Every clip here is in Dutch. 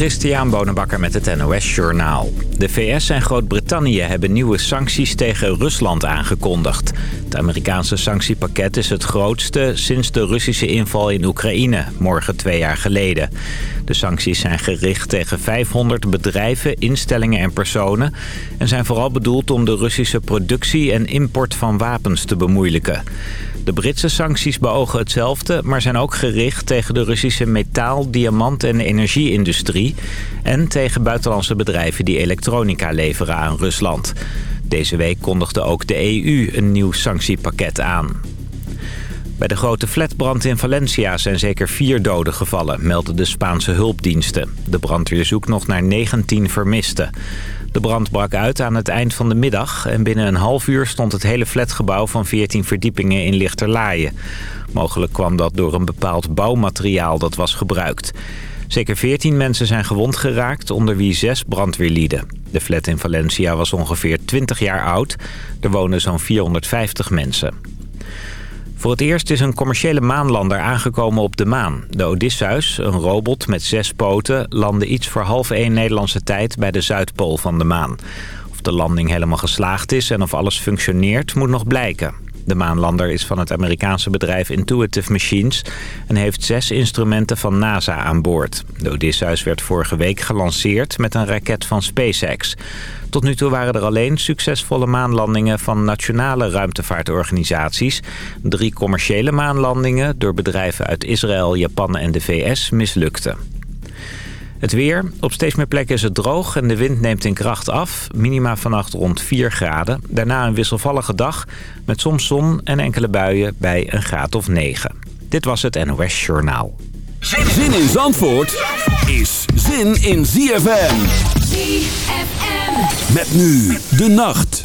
Christian Bonenbakker met het NOS Journaal. De VS en Groot-Brittannië hebben nieuwe sancties tegen Rusland aangekondigd. Het Amerikaanse sanctiepakket is het grootste sinds de Russische inval in Oekraïne, morgen twee jaar geleden. De sancties zijn gericht tegen 500 bedrijven, instellingen en personen... en zijn vooral bedoeld om de Russische productie en import van wapens te bemoeilijken. De Britse sancties beogen hetzelfde, maar zijn ook gericht tegen de Russische metaal, diamant- en energieindustrie... en tegen buitenlandse bedrijven die elektronica leveren aan Rusland. Deze week kondigde ook de EU een nieuw sanctiepakket aan. Bij de grote flatbrand in Valencia zijn zeker vier doden gevallen, melden de Spaanse hulpdiensten. De brandweer zoekt nog naar 19 vermisten. De brand brak uit aan het eind van de middag en binnen een half uur stond het hele flatgebouw van 14 verdiepingen in lichterlaaien. Mogelijk kwam dat door een bepaald bouwmateriaal dat was gebruikt. Zeker 14 mensen zijn gewond geraakt, onder wie zes brandweerlieden. De flat in Valencia was ongeveer 20 jaar oud. Er wonen zo'n 450 mensen. Voor het eerst is een commerciële maanlander aangekomen op de maan. De Odysseus, een robot met zes poten, landde iets voor half één Nederlandse tijd bij de Zuidpool van de maan. Of de landing helemaal geslaagd is en of alles functioneert moet nog blijken. De maanlander is van het Amerikaanse bedrijf Intuitive Machines... en heeft zes instrumenten van NASA aan boord. De Odysseus werd vorige week gelanceerd met een raket van SpaceX. Tot nu toe waren er alleen succesvolle maanlandingen van nationale ruimtevaartorganisaties. Drie commerciële maanlandingen door bedrijven uit Israël, Japan en de VS mislukten. Het weer. Op steeds meer plekken is het droog en de wind neemt in kracht af. Minima vannacht rond 4 graden. Daarna een wisselvallige dag met soms zon en enkele buien bij een graad of 9. Dit was het NOS Journaal. Zin in Zandvoort is zin in ZFM. ZFM. Met nu de nacht.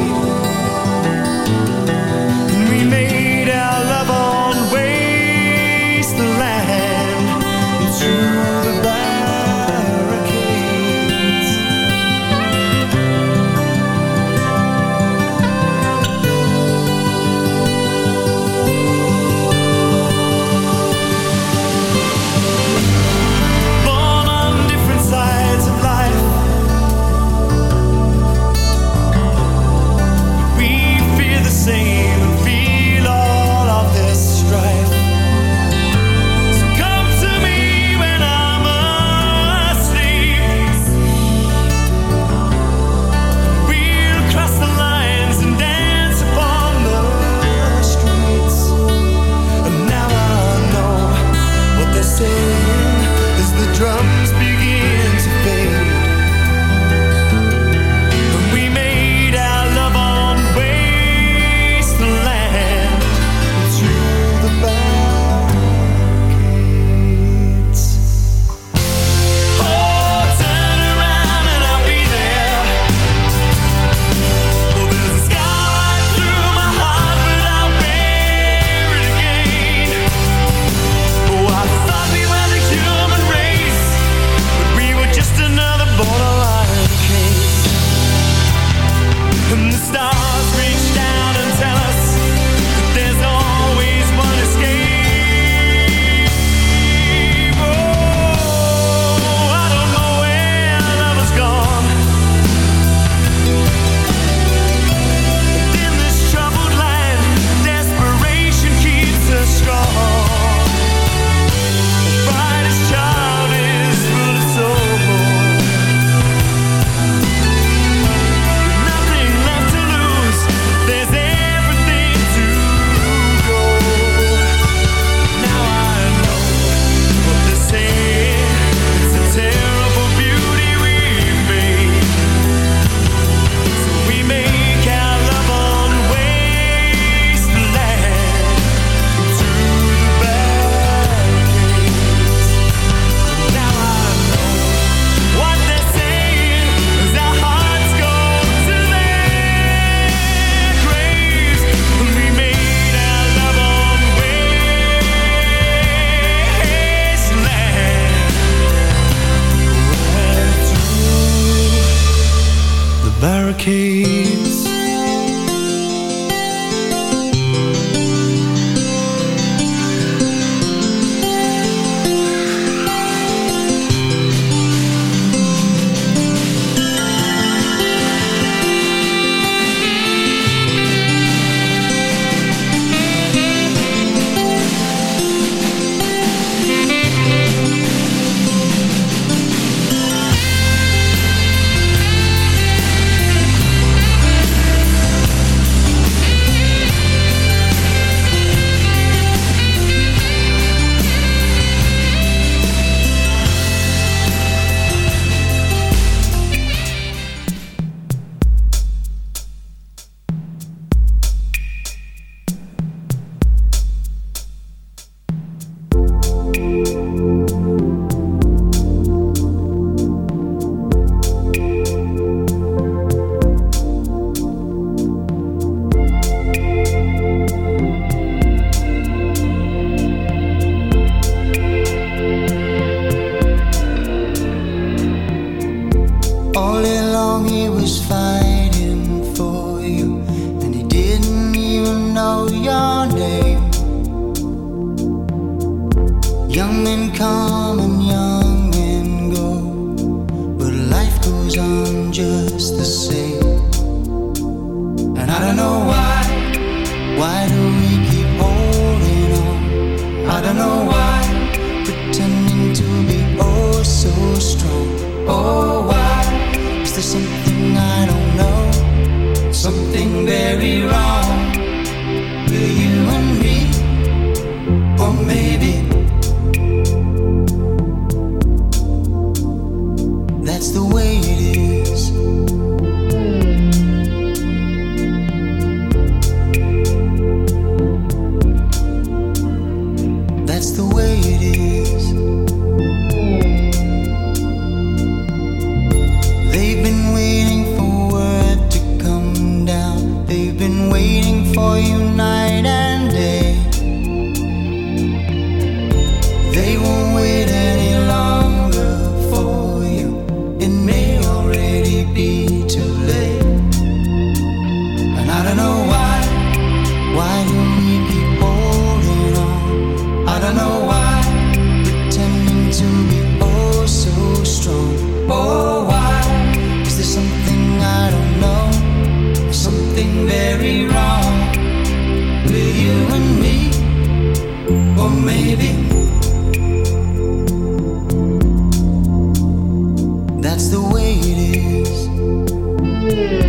Just the way it is.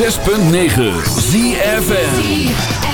106.9 ZFN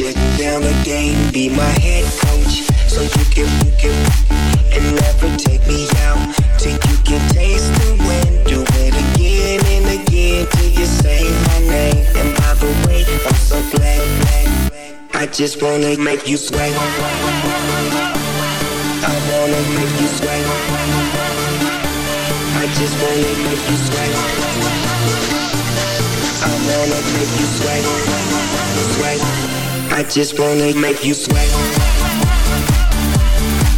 Shut down the game, be my head coach, so you can, you can, and never take me out till you can taste the wind. Do it again and again till you say my name. And by the way, I'm so glad, I just wanna make you sweat. I wanna make you sweat. I just wanna make you sweat. I wanna make you sweat. Sweat. I just wanna make you sweat.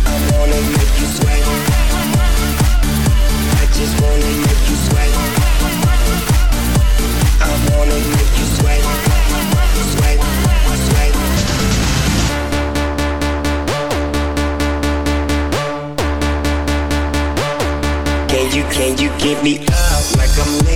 I wanna make you sweat. I just wanna make you sweat. I wanna make you sweat. Sweat. Sweat. Can you, can you give me up like I'm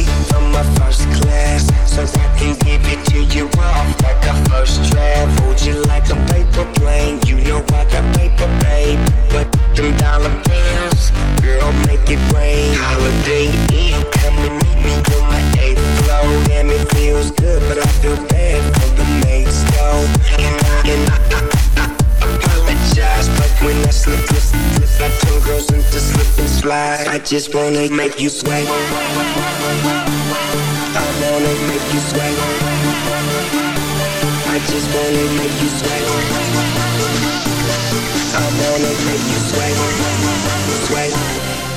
make it rain. Holiday Inn, come and meet me on my eighth floor. Damn, it feels good, but I feel bad for the mates, though. And I, and I, I, I apologize, but when I slip, slip, slip, I turn girls into slip and slide. I just wanna make you sweat. I wanna make you sweat. I just wanna make you sweat. I wanna make you. Sweat.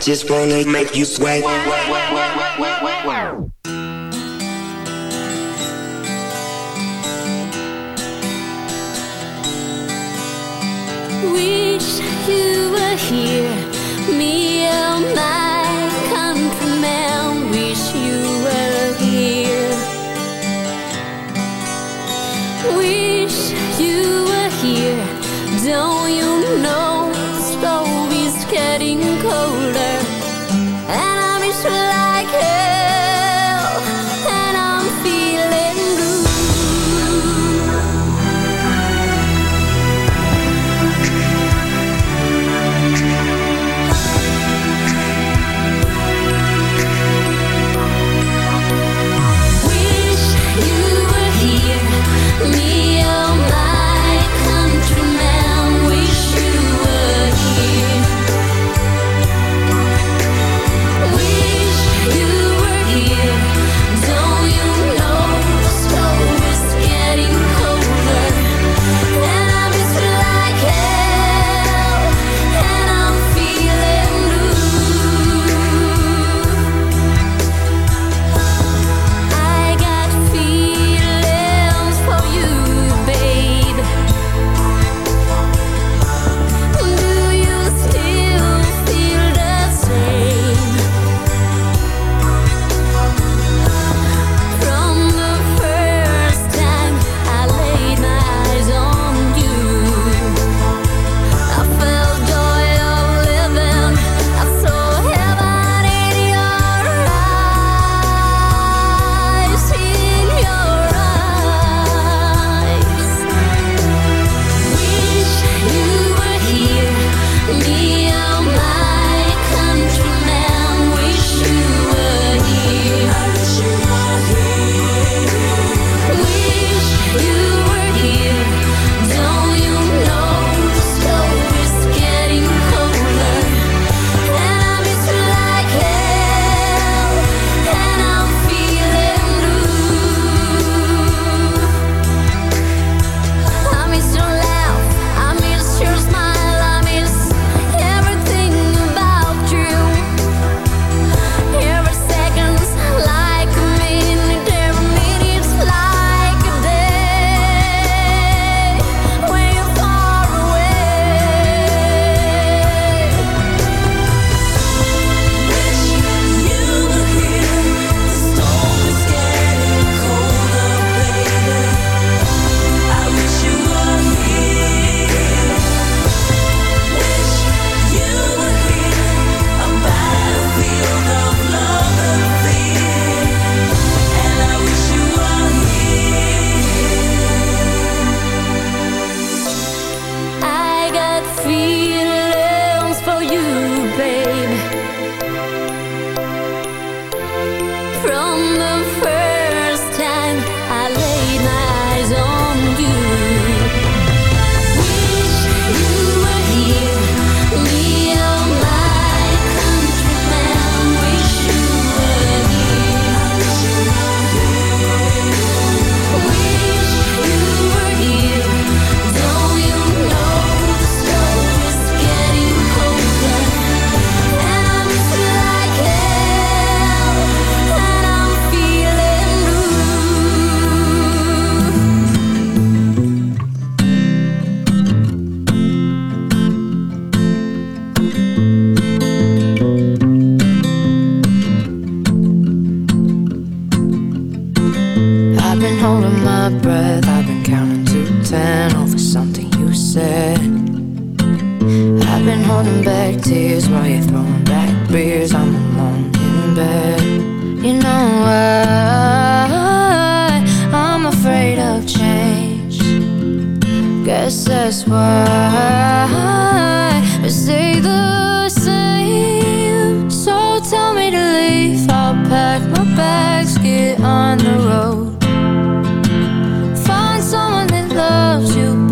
Just wanna make you sweat. Wish you were here, me and my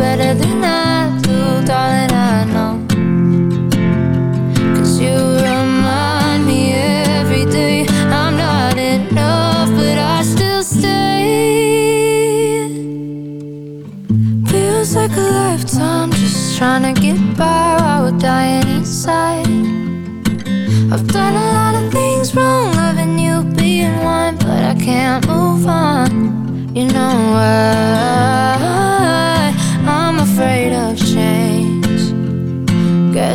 better than I do, darling. I know. Cause you remind me every day I'm not enough, but I still stay. Feels like a lifetime just trying to get by while we're dying inside. I've done a lot of things wrong, loving you being one, but I can't move on. You know why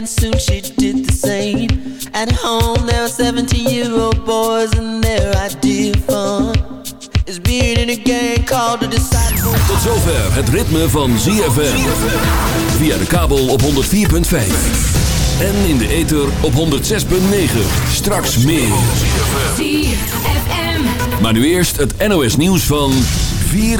and soon she did the same. At home, there were 17 year old boys and their idea of fun is being in a gang called the disciple. Tot zover het ritme van ZFM. Via de kabel op 104.5. En in de ether op 106.9. Straks meer. ZFM. Maar nu eerst het NOS nieuws van 4